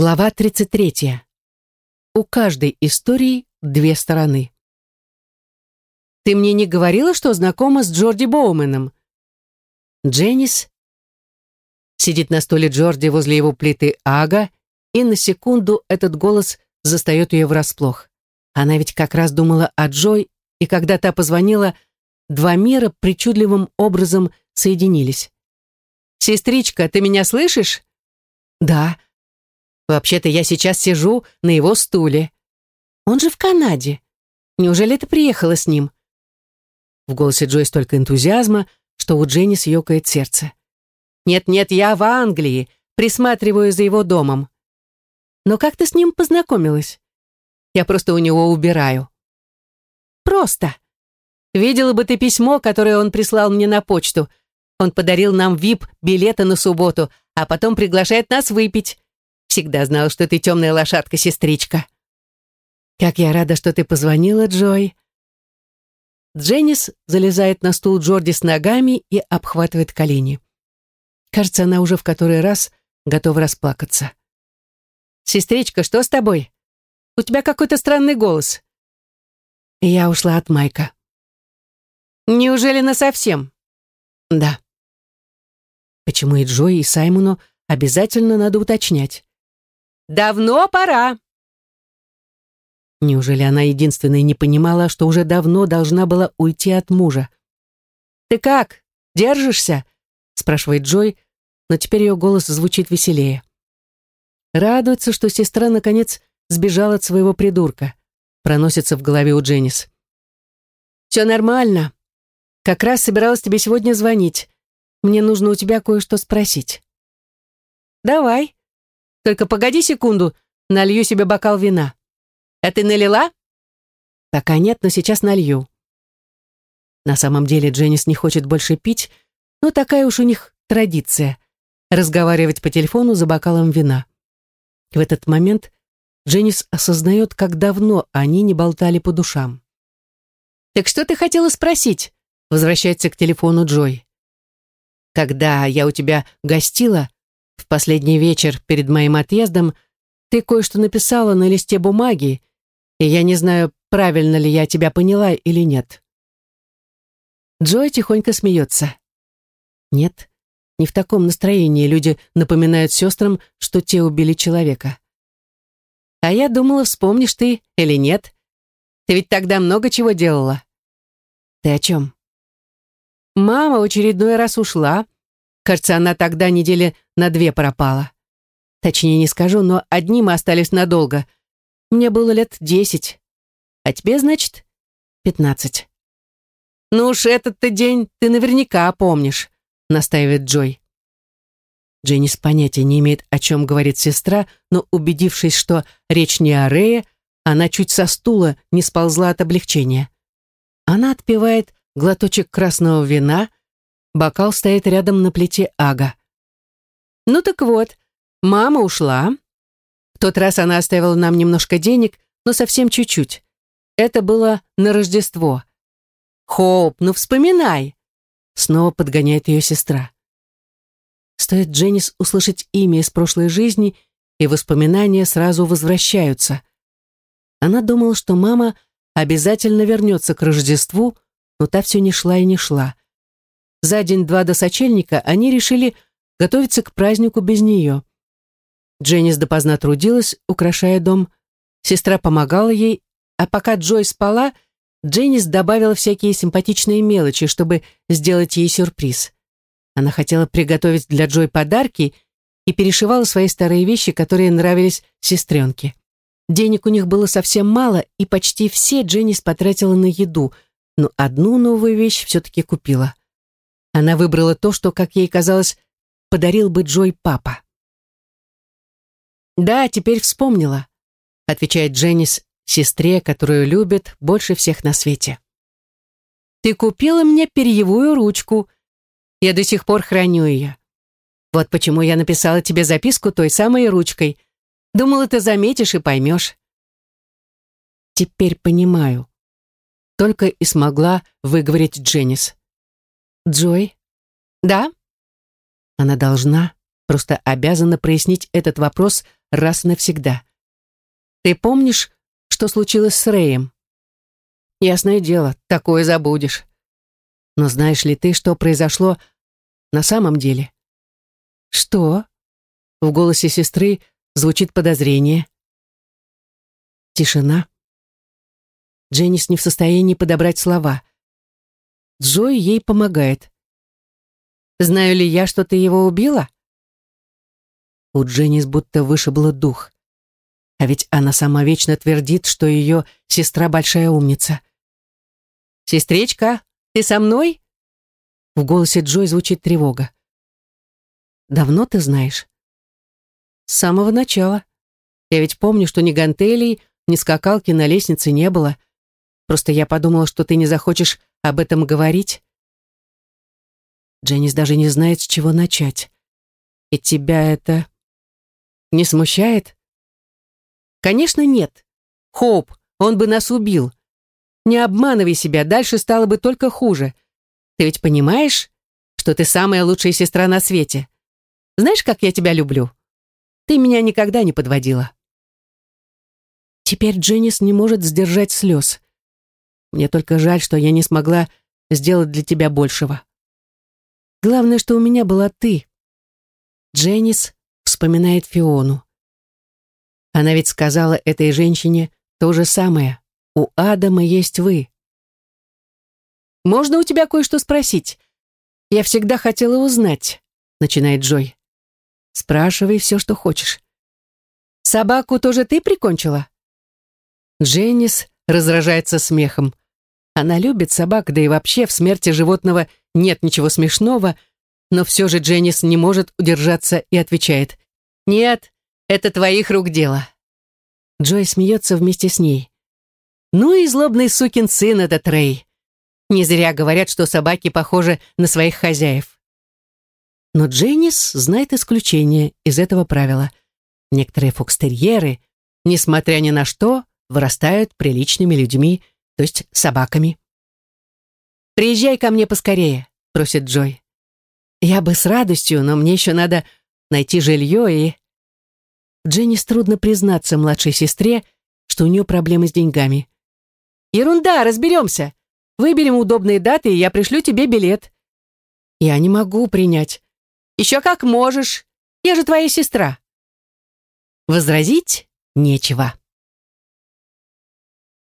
Глава 33. У каждой истории две стороны. «Ты мне не говорила, что знакома с Джорди Боуменом?» Дженнис сидит на стуле Джорди возле его плиты Ага, и на секунду этот голос застает ее врасплох. Она ведь как раз думала о Джой, и когда та позвонила, два мира причудливым образом соединились. «Сестричка, ты меня слышишь?» «Да», Вообще-то я сейчас сижу на его стуле. Он же в Канаде. Неужели ты приехала с ним?» В голосе Джой столько энтузиазма, что у Дженни съёкает сердце. «Нет-нет, я в Англии, присматриваю за его домом». «Но как ты с ним познакомилась?» «Я просто у него убираю». «Просто. Видела бы ты письмо, которое он прислал мне на почту. Он подарил нам вип-билеты на субботу, а потом приглашает нас выпить. Всегда знал, что ты темная лошадка, сестричка. Как я рада, что ты позвонила, Джой. Дженнис залезает на стул Джорди с ногами и обхватывает колени. Кажется, она уже в который раз готова расплакаться. «Сестричка, что с тобой? У тебя какой-то странный голос». Я ушла от Майка. «Неужели насовсем?» «Да». Почему и Джой, и Саймону обязательно надо уточнять? Давно пора!» Неужели она единственная не понимала, что уже давно должна была уйти от мужа? «Ты как? Держишься?» спрашивает Джой, но теперь ее голос звучит веселее. Радуется, что сестра наконец сбежала от своего придурка. Проносится в голове у Дженнис. «Все нормально. Как раз собиралась тебе сегодня звонить. Мне нужно у тебя кое-что спросить». «Давай», только погоди секунду, налью себе бокал вина. А ты налила? Пока нет, но сейчас налью. На самом деле Дженнис не хочет больше пить, но такая уж у них традиция — разговаривать по телефону за бокалом вина. В этот момент Дженнис осознает, как давно они не болтали по душам. «Так что ты хотела спросить?» — возвращается к телефону Джой. «Когда я у тебя гостила, в последний вечер перед моим отъездом ты кое-что написала на листе бумаги, и я не знаю, правильно ли я тебя поняла или нет. Джой тихонько смеется. Нет, не в таком настроении люди напоминают сестрам, что те убили человека. А я думала, вспомнишь ты или нет. Ты ведь тогда много чего делала. Ты о чем? Мама очередной раз ушла, Кажется, она тогда недели на две пропала. Точнее не скажу, но одни мы остались надолго. Мне было лет десять. А тебе, значит, пятнадцать. «Ну уж этот-то день ты наверняка помнишь», — настаивает Джой. Дженнис понятия не имеет, о чем говорит сестра, но, убедившись, что речь не о Рее, она чуть со стула не сползла от облегчения. Она отпивает глоточек красного вина, Бокал стоит рядом на плите Ага. «Ну так вот, мама ушла. В тот раз она оставила нам немножко денег, но совсем чуть-чуть. Это было на Рождество. Хоуп, ну вспоминай!» Снова подгоняет ее сестра. Стоит Дженнис услышать имя из прошлой жизни, и воспоминания сразу возвращаются. Она думала, что мама обязательно вернется к Рождеству, но та все не шла и не шла. За день-два до сочельника они решили готовиться к празднику без нее. Дженнис допоздна трудилась, украшая дом. Сестра помогала ей, а пока Джой спала, Дженнис добавила всякие симпатичные мелочи, чтобы сделать ей сюрприз. Она хотела приготовить для Джой подарки и перешивала свои старые вещи, которые нравились сестренке. Денег у них было совсем мало, и почти все Дженнис потратила на еду, но одну новую вещь все-таки купила. Она выбрала то, что, как ей казалось, подарил бы Джой папа. «Да, теперь вспомнила», — отвечает Дженнис сестре, которую любит больше всех на свете. «Ты купила мне перьевую ручку. Я до сих пор храню ее. Вот почему я написала тебе записку той самой ручкой. Думала, ты заметишь и поймешь». «Теперь понимаю», — только и смогла выговорить Дженнис. Джой? Да? Она должна, просто обязана прояснить этот вопрос раз и навсегда. Ты помнишь, что случилось с Рэем? Ясное дело, такое забудешь. Но знаешь ли ты, что произошло на самом деле? Что? В голосе сестры звучит подозрение. Тишина. Дженнис не в состоянии подобрать слова. Джой ей помогает. «Знаю ли я, что ты его убила?» У Дженнис будто вышибло дух. А ведь она сама вечно твердит, что ее сестра большая умница. «Сестричка, ты со мной?» В голосе Джой звучит тревога. «Давно ты знаешь?» «С самого начала. Я ведь помню, что ни гантелей, ни скакалки на лестнице не было. Просто я подумала, что ты не захочешь об этом говорить». Дженнис даже не знает, с чего начать. «И тебя это не смущает?» «Конечно, нет. Хоуп, он бы нас убил. Не обманывай себя, дальше стало бы только хуже. Ты ведь понимаешь, что ты самая лучшая сестра на свете? Знаешь, как я тебя люблю? Ты меня никогда не подводила. Теперь Дженнис не может сдержать слез. Мне только жаль, что я не смогла сделать для тебя большего. Главное, что у меня была ты. Дженнис вспоминает Фиону. Она ведь сказала этой женщине то же самое. У Адама есть вы. «Можно у тебя кое-что спросить? Я всегда хотела узнать», — начинает Джой. «Спрашивай все, что хочешь». «Собаку тоже ты прикончила?» Дженнис разражается смехом. Она любит собак, да и вообще в смерти животного нет ничего смешного, но все же Дженнис не может удержаться и отвечает. «Нет, это твоих рук дело». Джой смеется вместе с ней. Ну и злобный сукин сын этот Рэй. Не зря говорят, что собаки похожи на своих хозяев. Но Дженнис знает исключение из этого правила. Некоторые фокстерьеры, несмотря ни на что, вырастают приличными людьми, то есть собаками. «Приезжай ко мне поскорее», — просит Джой. «Я бы с радостью, но мне еще надо найти жилье и...» Дженнис трудно признаться младшей сестре, что у нее проблемы с деньгами. Ерунда, разберемся. Выберем удобные даты, и я пришлю тебе билет. Я не могу принять. Еще как можешь. Я же твоя сестра. Возразить нечего.